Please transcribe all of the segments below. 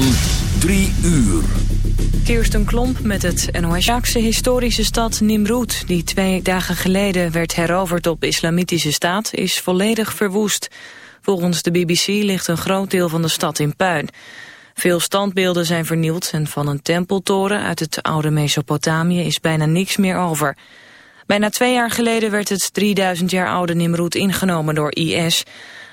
van 3 uur. Kirsten Klomp met het NOS-Jaakse historische stad Nimrud... die twee dagen geleden werd heroverd op islamitische staat... is volledig verwoest. Volgens de BBC ligt een groot deel van de stad in puin. Veel standbeelden zijn vernield en van een tempeltoren uit het oude Mesopotamië is bijna niks meer over. Bijna twee jaar geleden werd het 3000 jaar oude Nimrud ingenomen door IS.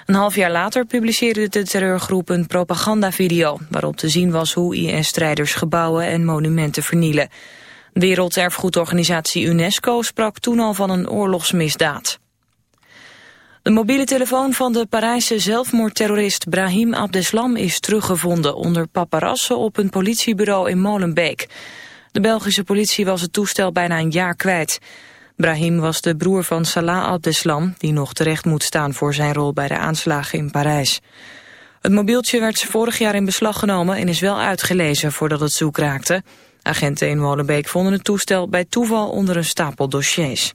Een half jaar later publiceerde de terreurgroep een propagandavideo... waarop te zien was hoe IS-strijders gebouwen en monumenten vernielen. Werelderfgoedorganisatie UNESCO sprak toen al van een oorlogsmisdaad. De mobiele telefoon van de Parijse zelfmoordterrorist Brahim Abdeslam is teruggevonden onder paparazzen op een politiebureau in Molenbeek. De Belgische politie was het toestel bijna een jaar kwijt. Brahim was de broer van Salah Abdeslam, die nog terecht moet staan voor zijn rol bij de aanslagen in Parijs. Het mobieltje werd vorig jaar in beslag genomen en is wel uitgelezen voordat het zoek raakte. Agenten in Molenbeek vonden het toestel bij toeval onder een stapel dossiers.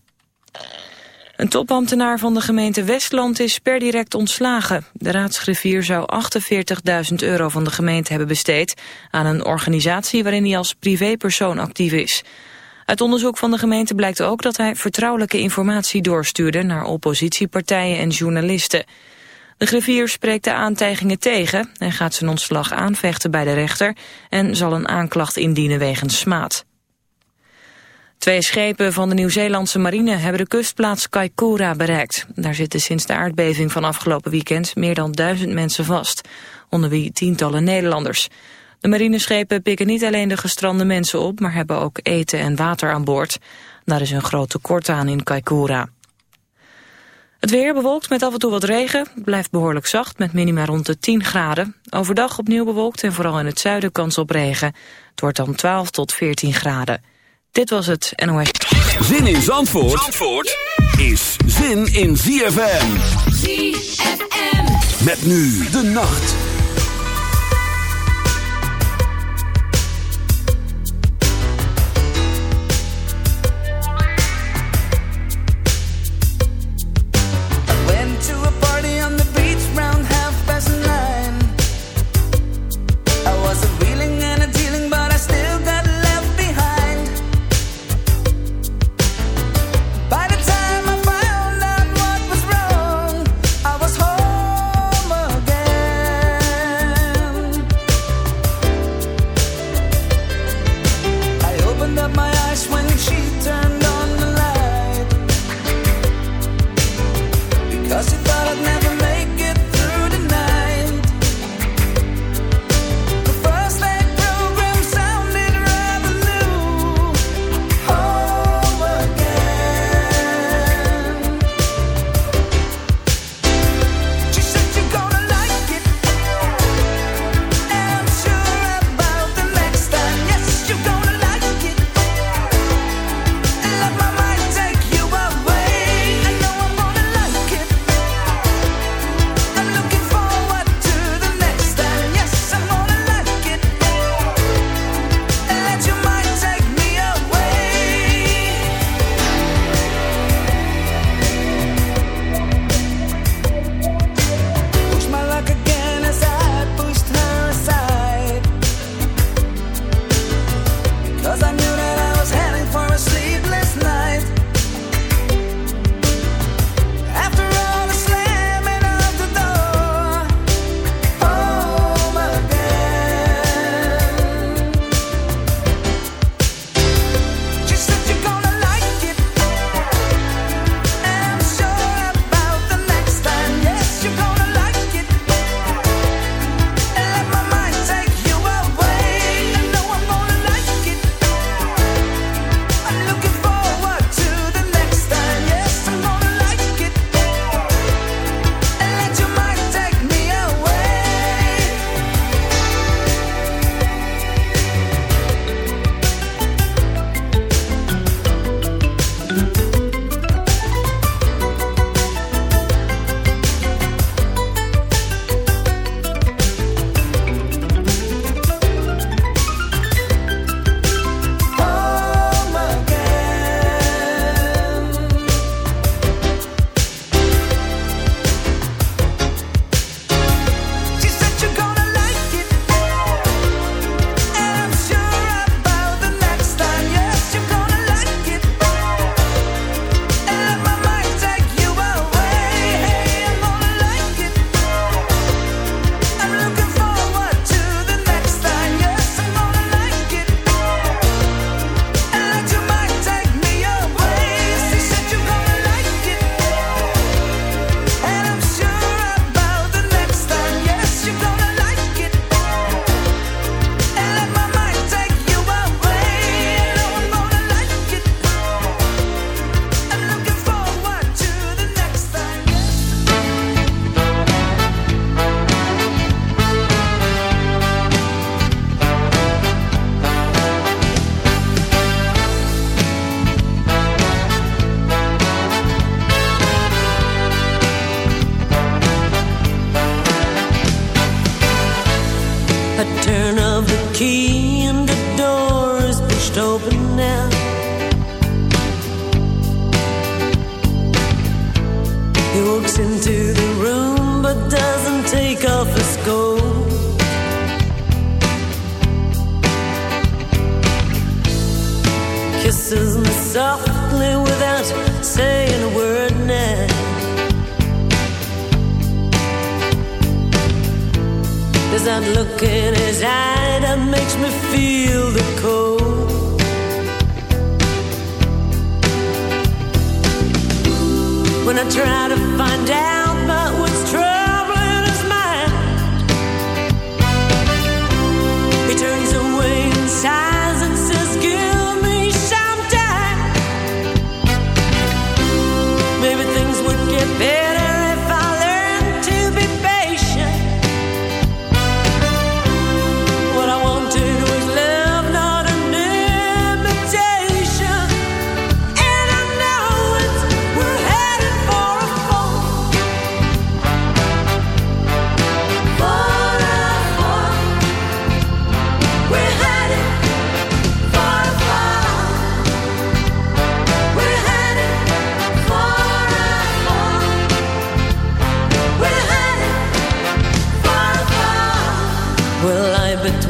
Een topambtenaar van de gemeente Westland is per direct ontslagen. De raadsgriffier zou 48.000 euro van de gemeente hebben besteed... aan een organisatie waarin hij als privépersoon actief is. Uit onderzoek van de gemeente blijkt ook dat hij vertrouwelijke informatie doorstuurde... naar oppositiepartijen en journalisten. De griffier spreekt de aantijgingen tegen... en gaat zijn ontslag aanvechten bij de rechter... en zal een aanklacht indienen wegens smaad. Twee schepen van de Nieuw-Zeelandse marine hebben de kustplaats Kaikoura bereikt. Daar zitten sinds de aardbeving van afgelopen weekend meer dan duizend mensen vast, onder wie tientallen Nederlanders. De marineschepen pikken niet alleen de gestrande mensen op, maar hebben ook eten en water aan boord. Daar is een groot tekort aan in Kaikoura. Het weer bewolkt met af en toe wat regen. Het blijft behoorlijk zacht met minima rond de 10 graden. Overdag opnieuw bewolkt en vooral in het zuiden kans op regen. Het wordt dan 12 tot 14 graden. Dit was het NOS. Zin in Zandvoort, Zandvoort is zin in ZFM. ZFM. Met nu de nacht.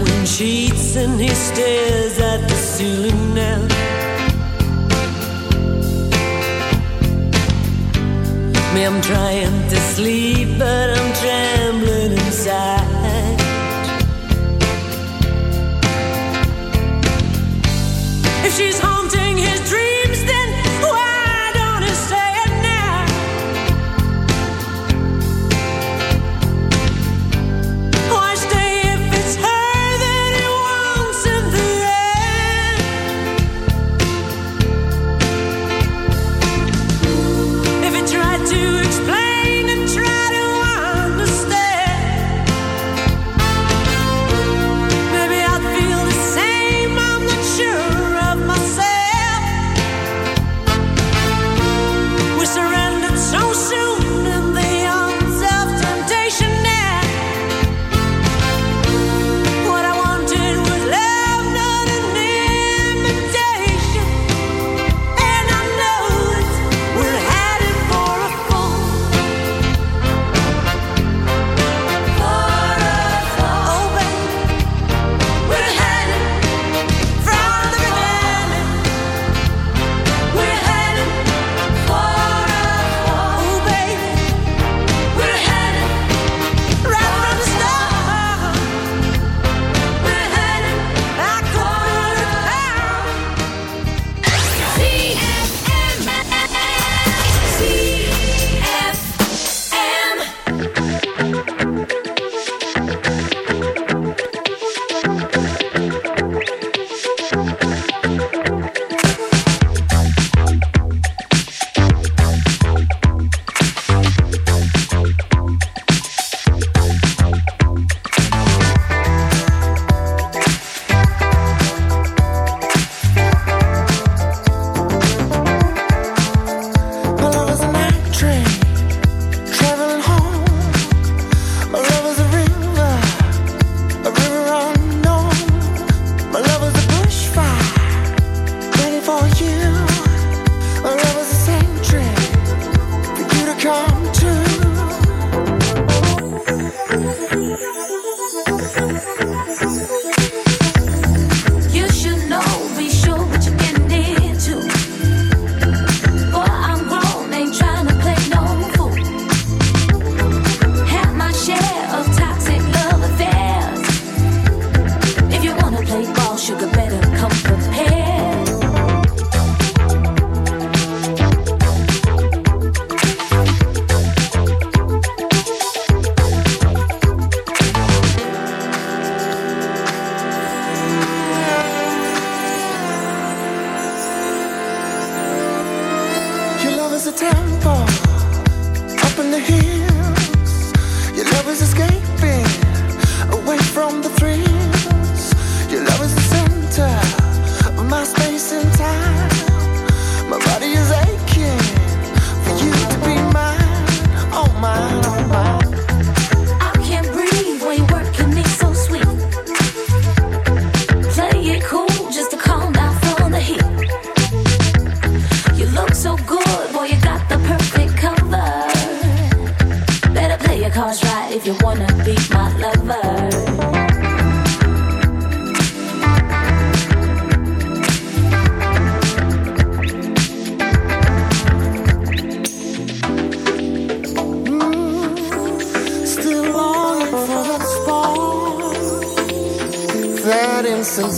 when she and he stares at the ceiling now. Me, I'm trying to sleep, but I'm trembling inside. If she's home.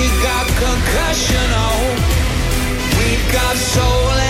We got concussion, oh, we got soul.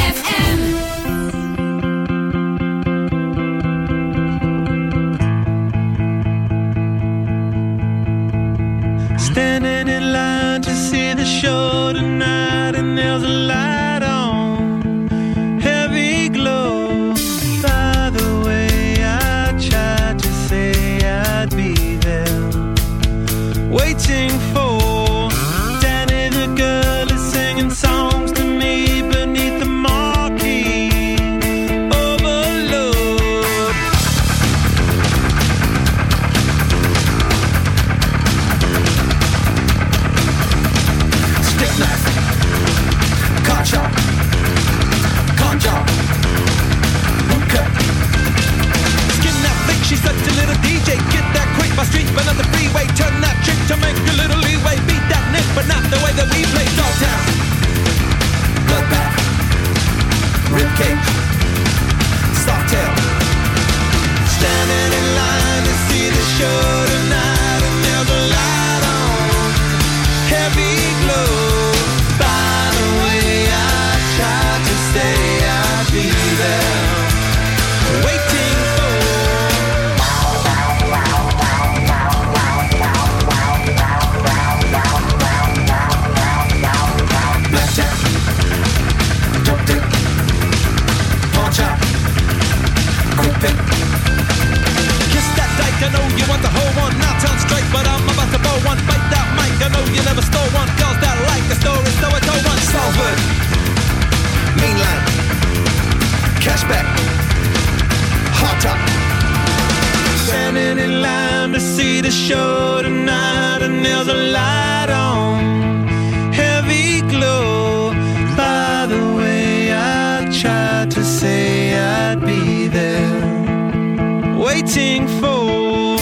another light on. Heavy glow. By the way, I tried to say I'd be there. Waiting for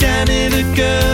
Danny the girl.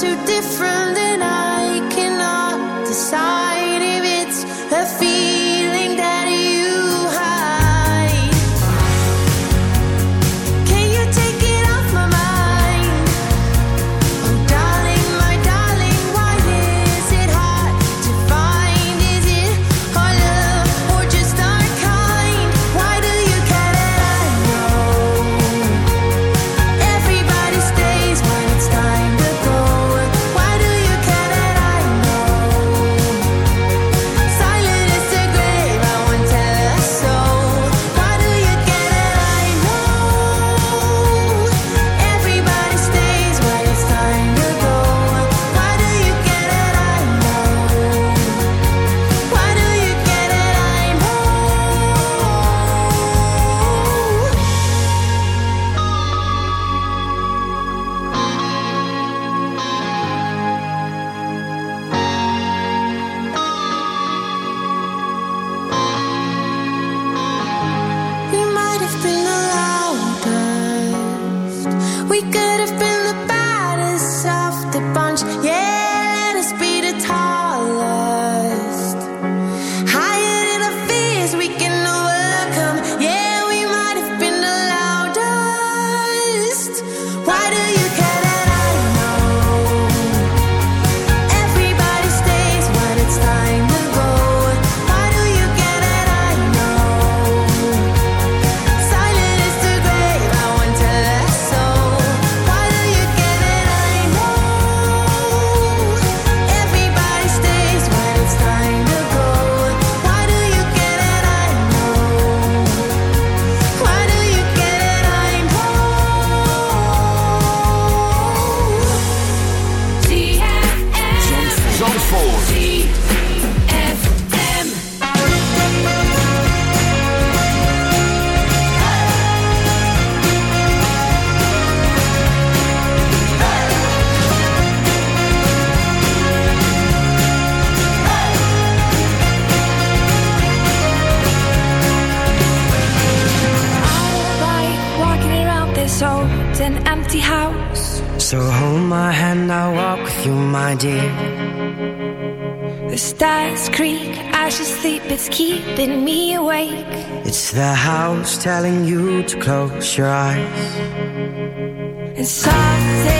two different The house telling you to close your eyes. And something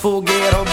fogueira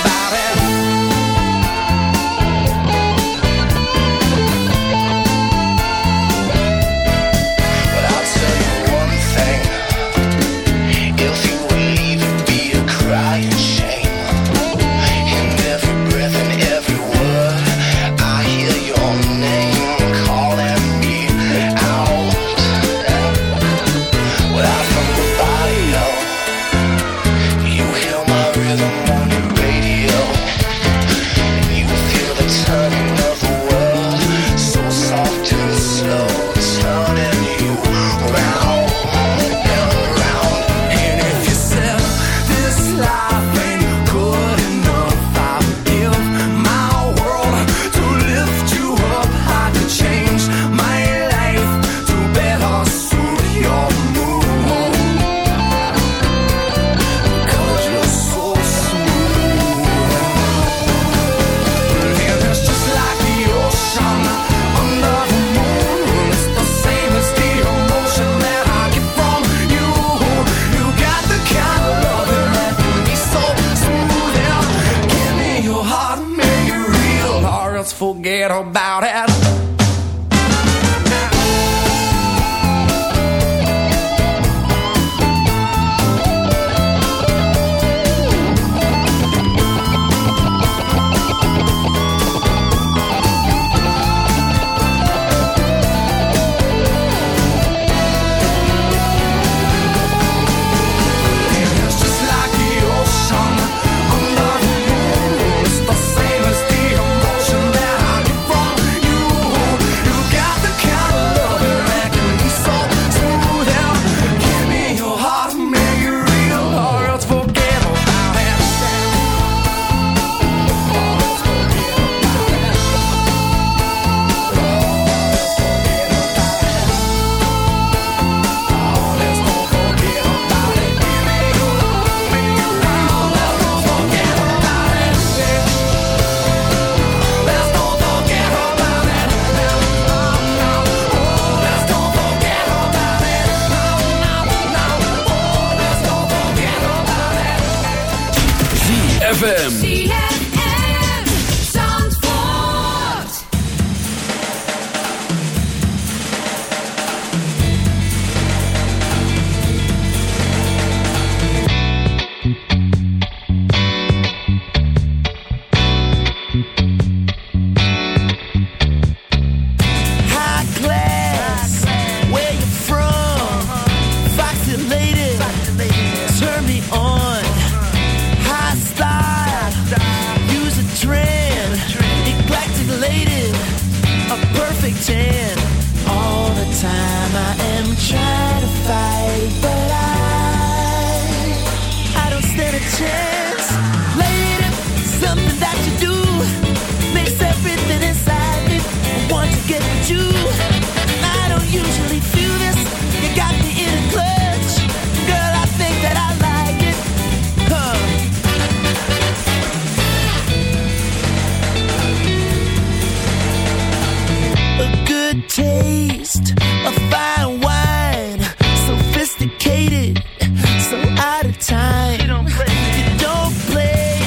out of time. You don't play, you don't play,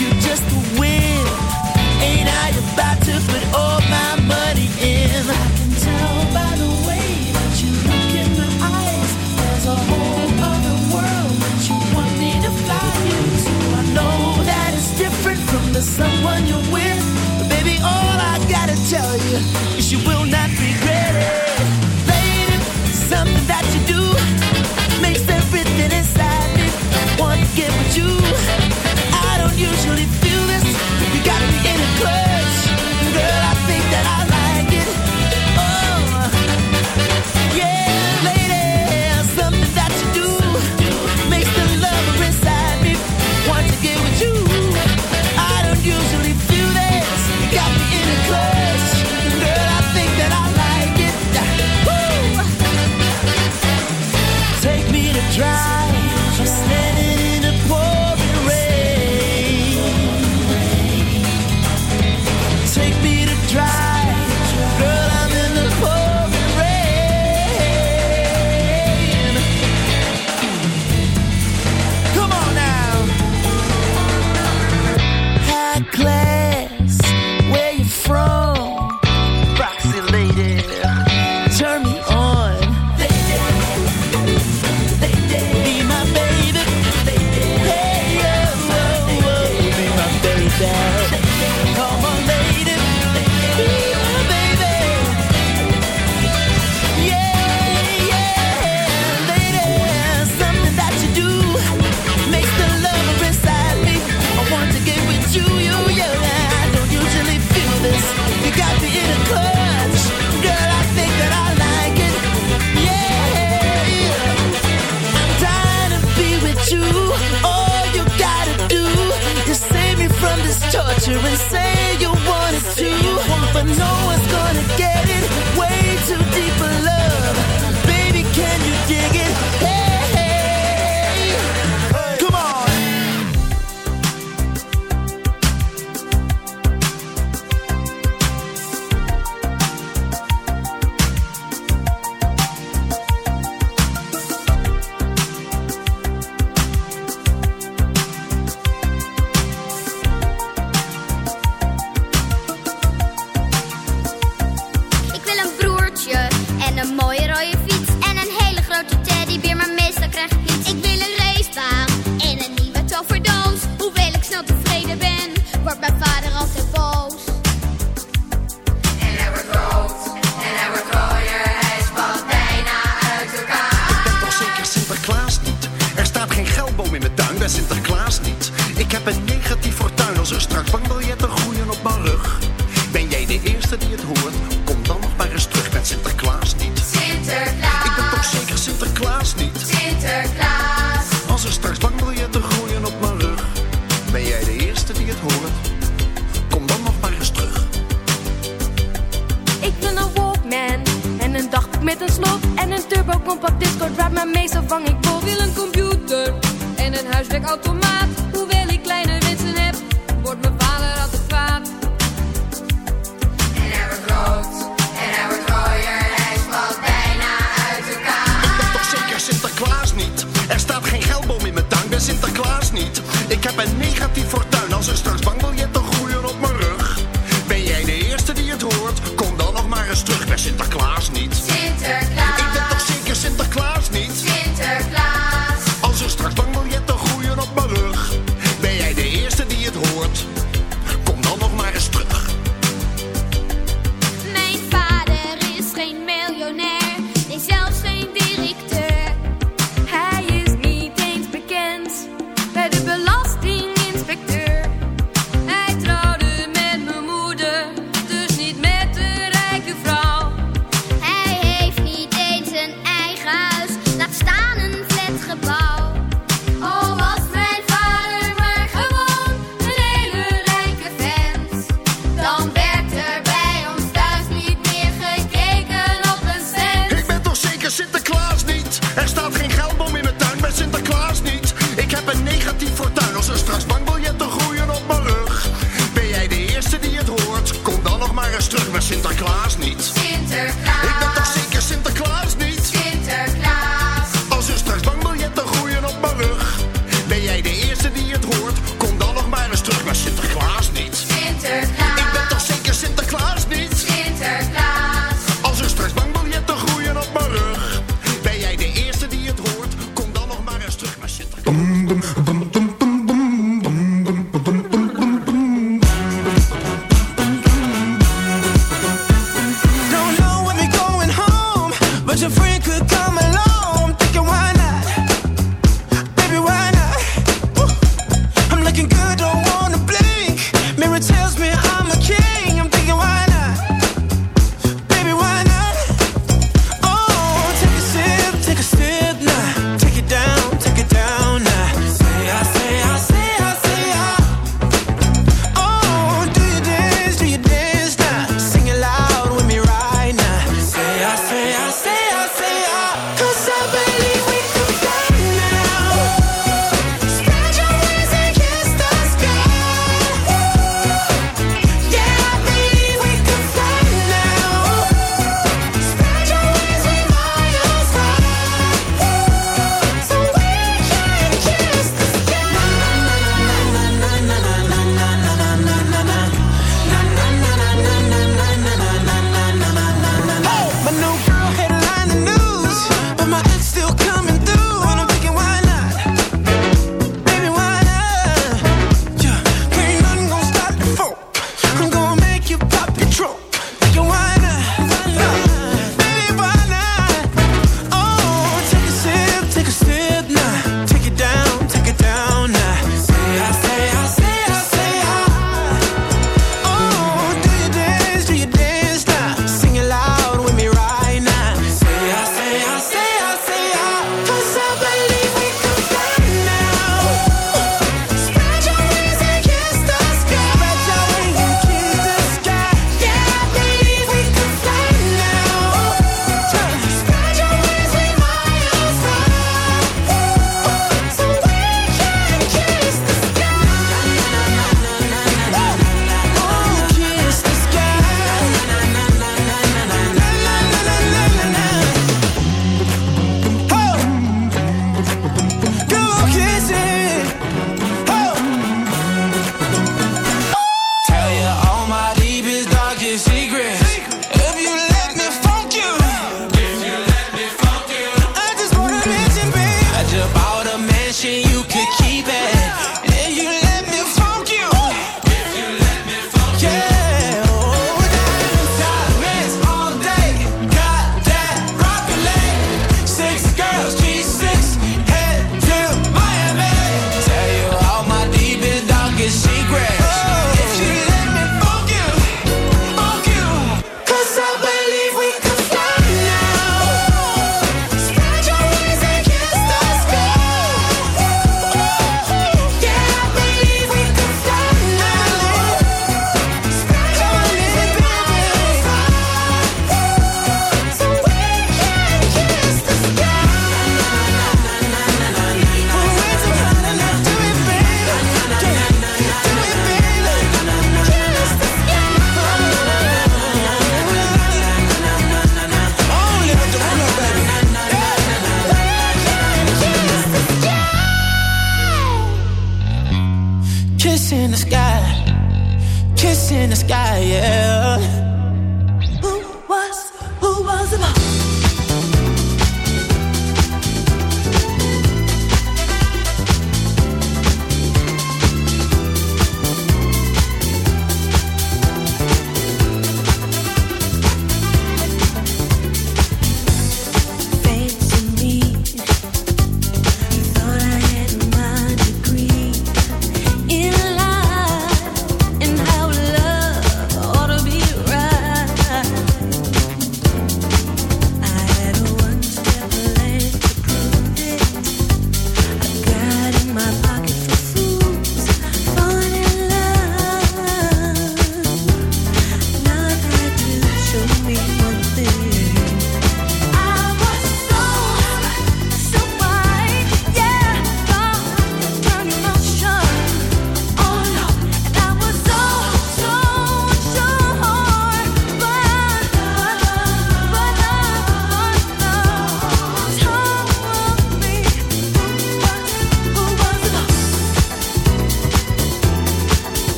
you just win. Ain't I about to put all my money in? I can tell by the way that you look in my eyes. There's a whole other world that you want me to fly into. I know that it's different from the someone you're with. But baby, all I gotta tell you is you will not. elleboom in mijn tang, ben Sinterklaas niet. Ik heb een